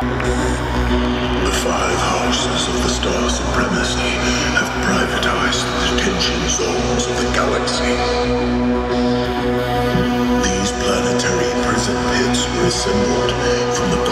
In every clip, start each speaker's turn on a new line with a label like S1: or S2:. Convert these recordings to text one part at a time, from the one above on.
S1: The five houses of the Star Supremacy have privatized the detention zones of the galaxy. These planetary prison pits were assembled from the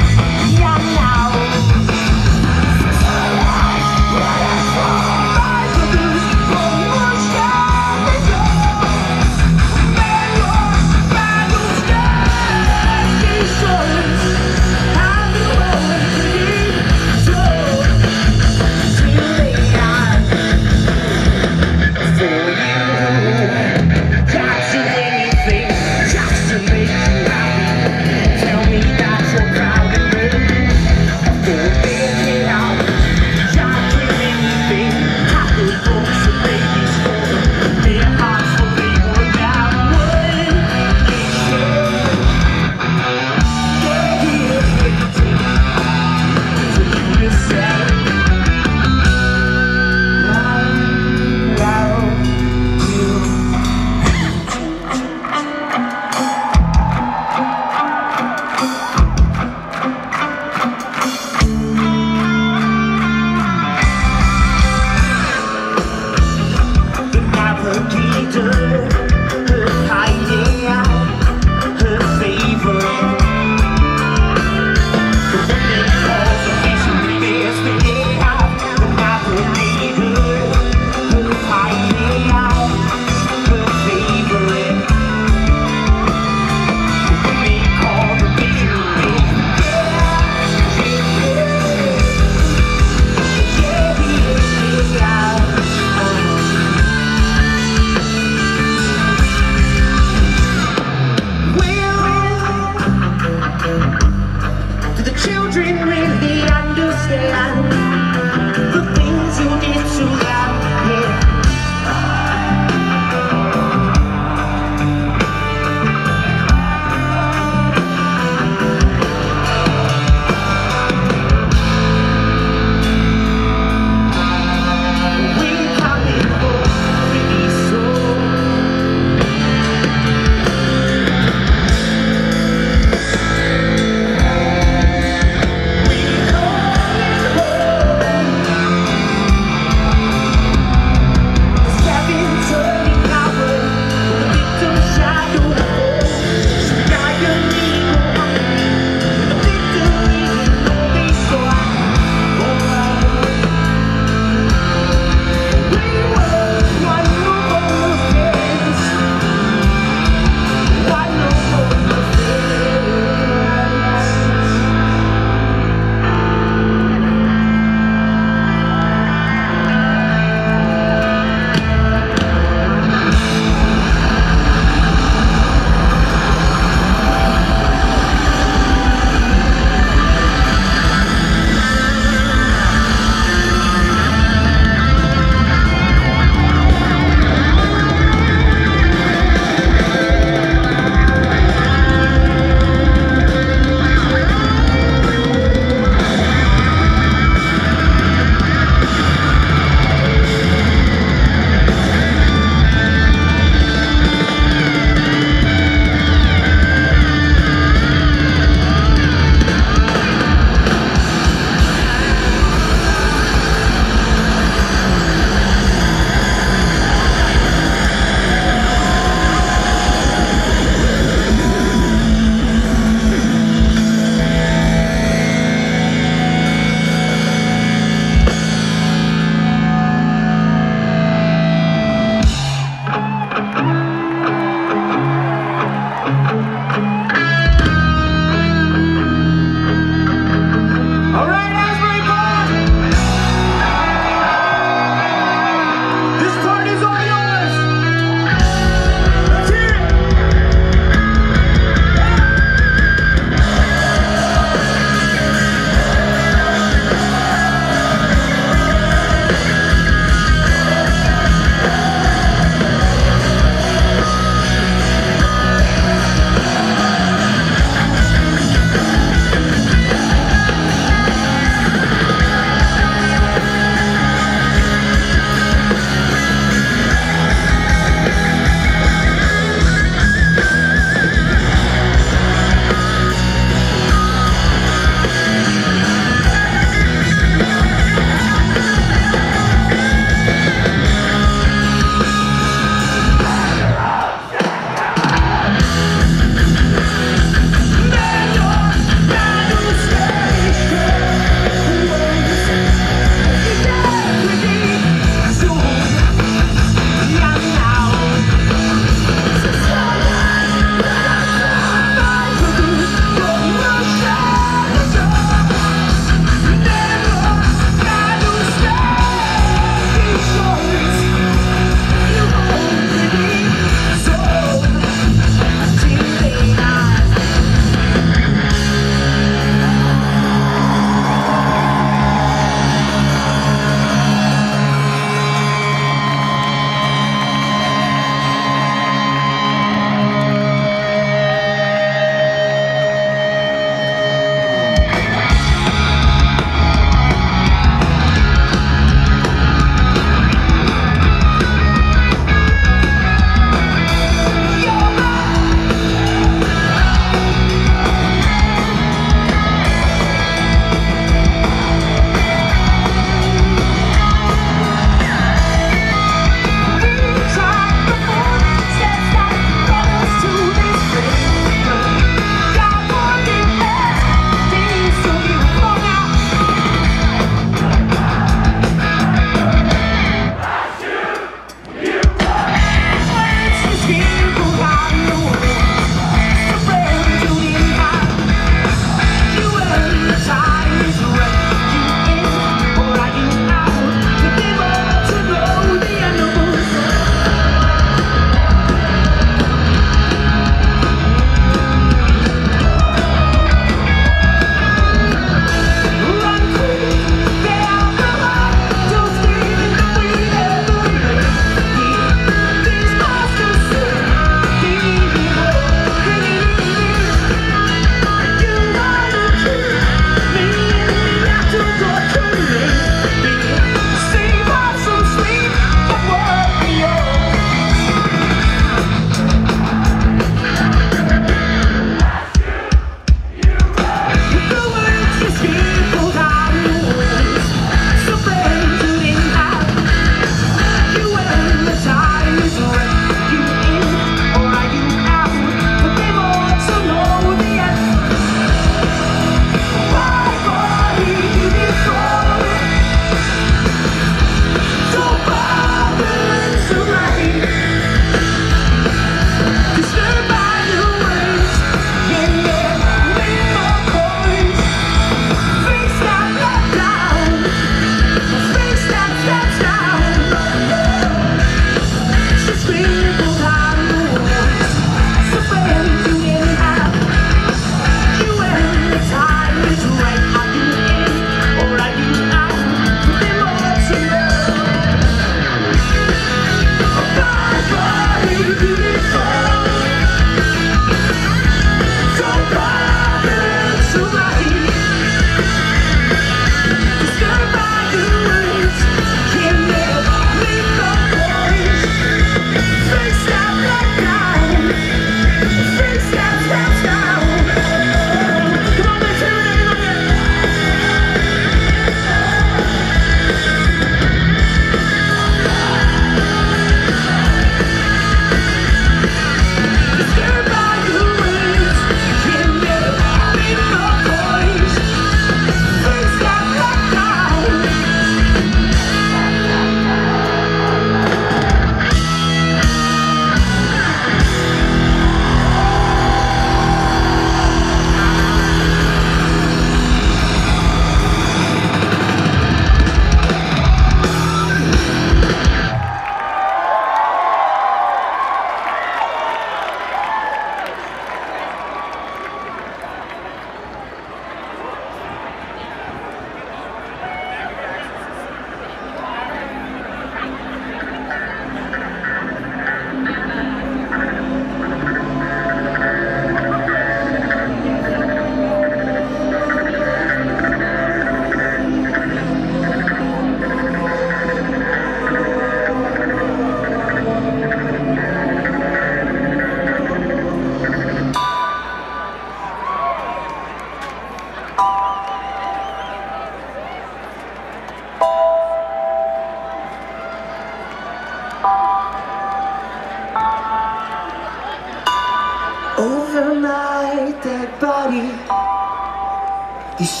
S2: These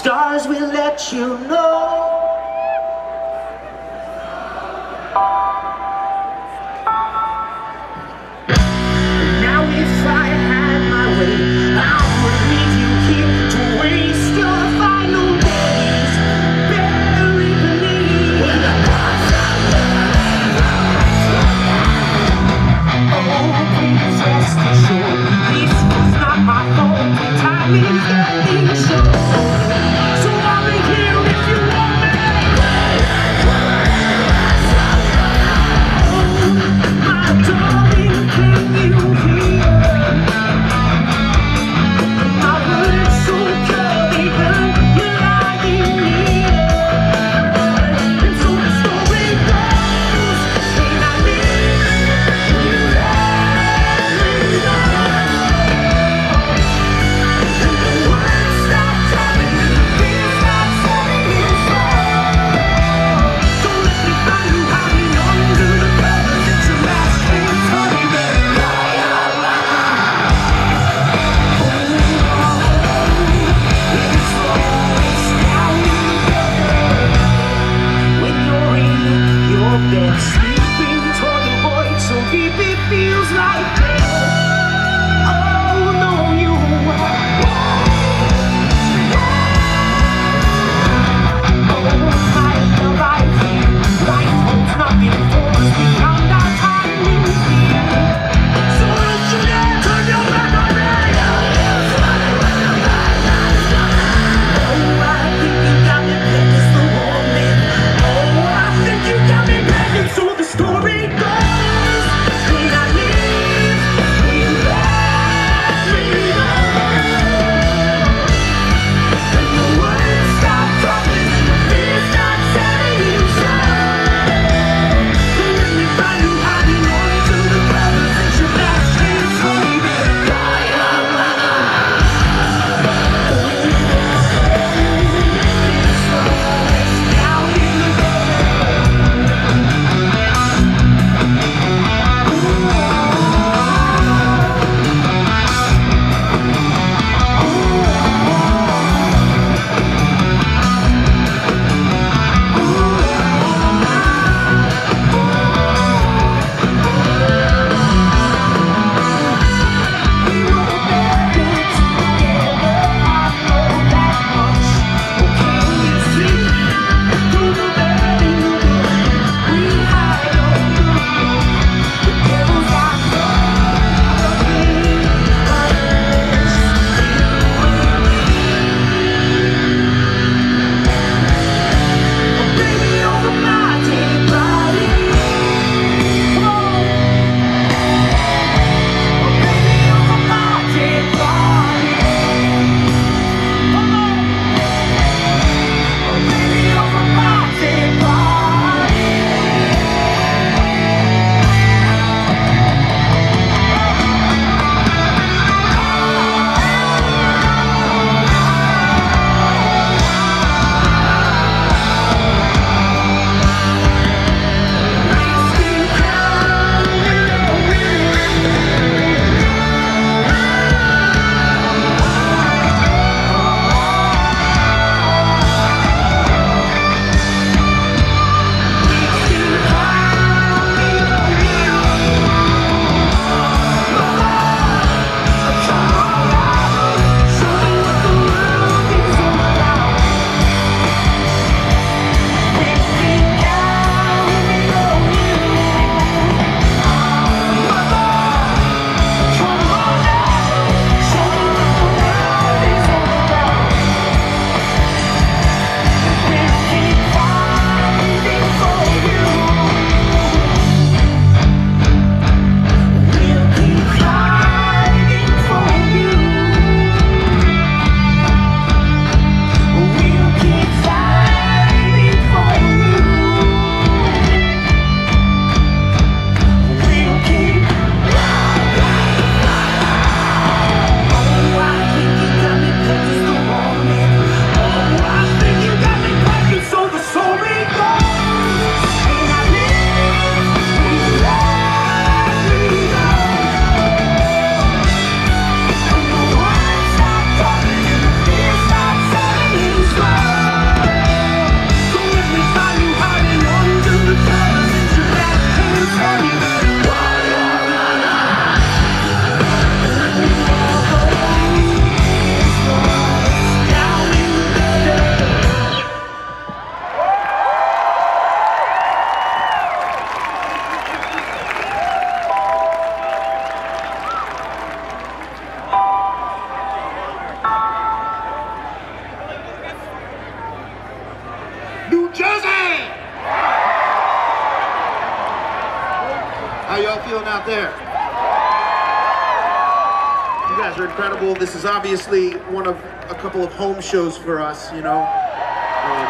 S3: obviously one of a couple of home shows for us, you know. Um,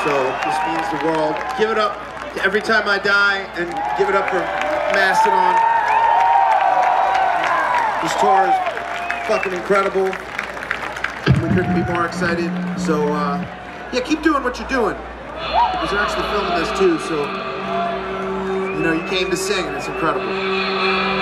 S3: so this means the world. Give it up Every Time I Die and give it up for Mastodon. This tour is fucking incredible. We couldn't be more excited. So uh, yeah, keep doing what you're doing. Because they're actually filming this too, so you know, you came to sing and it's incredible.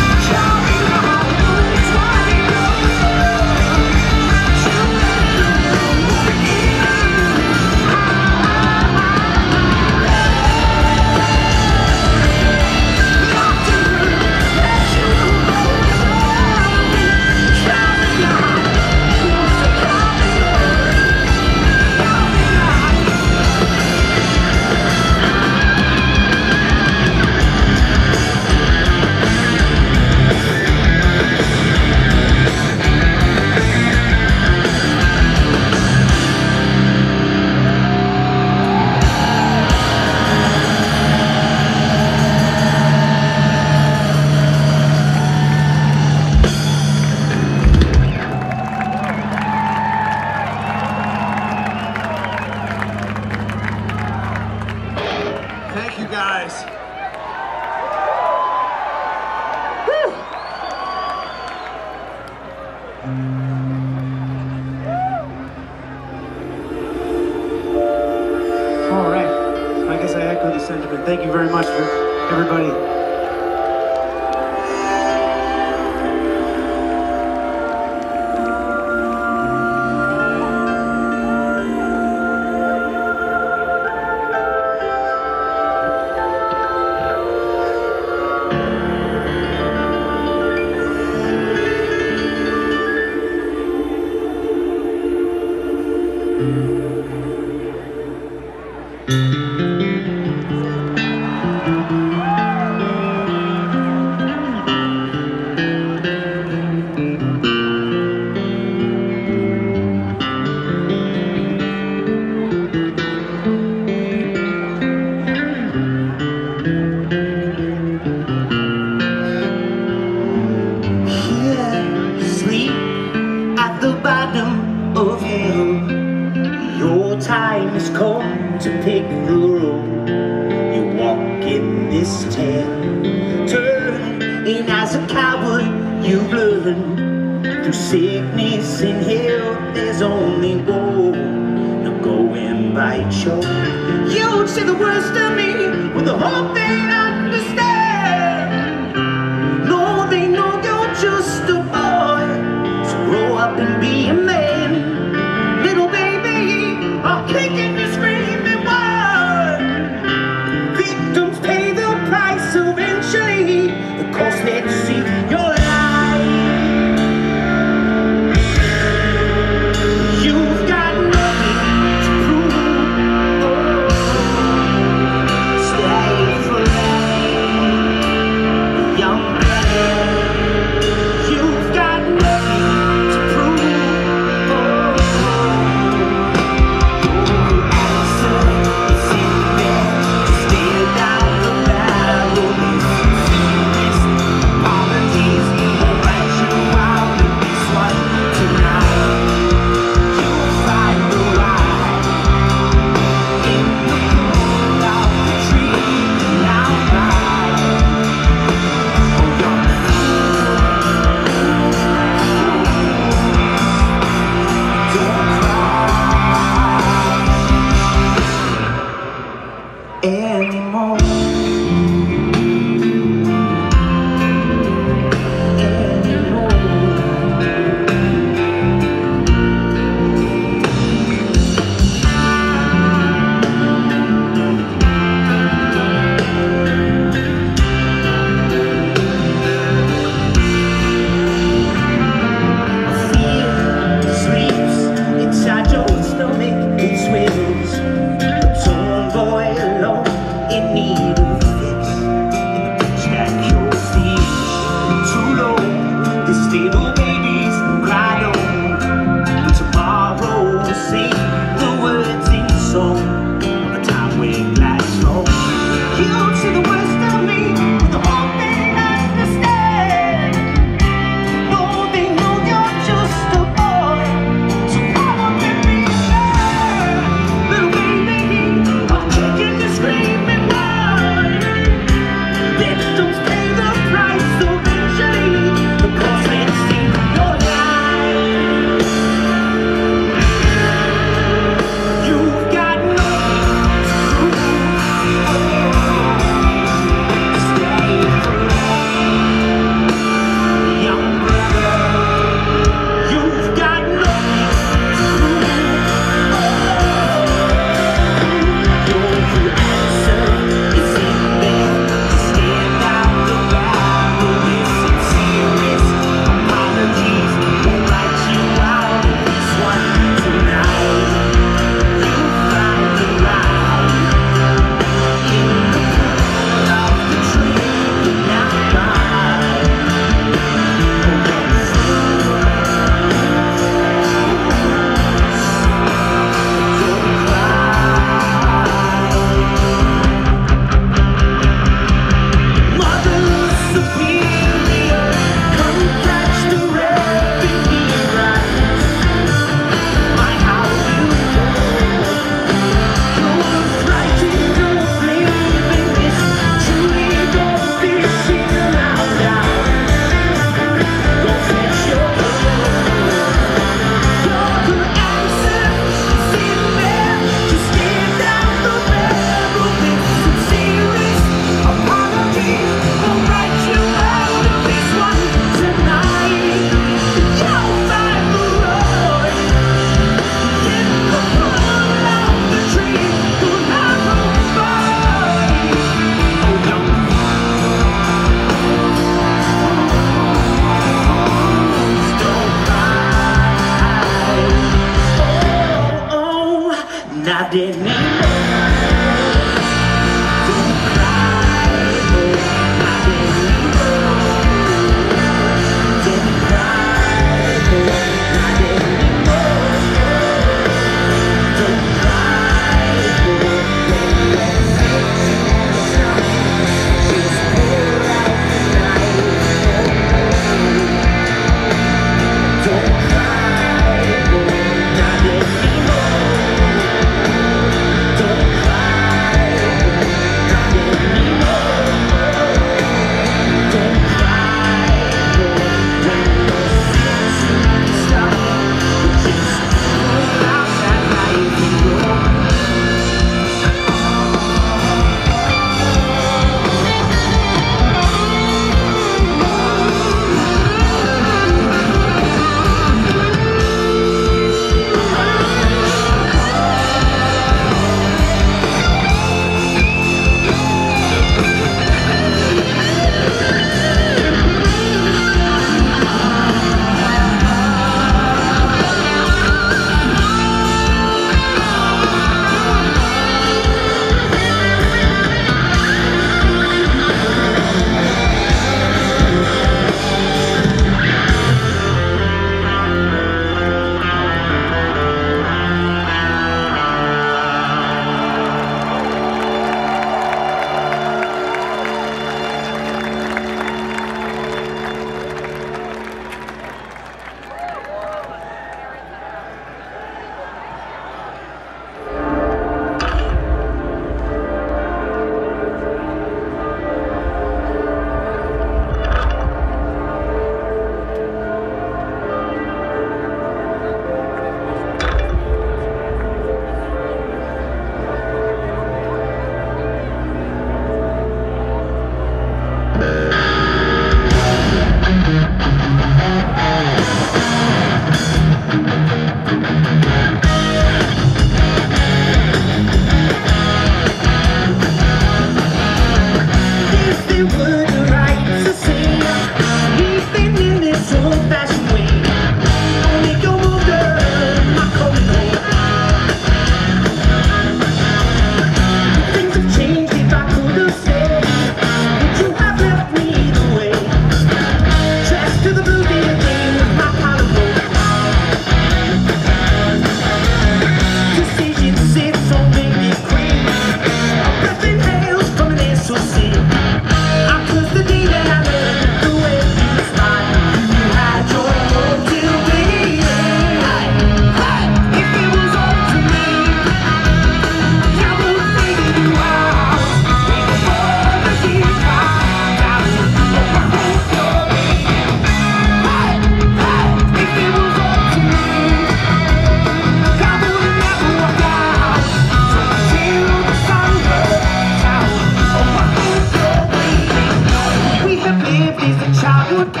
S2: We are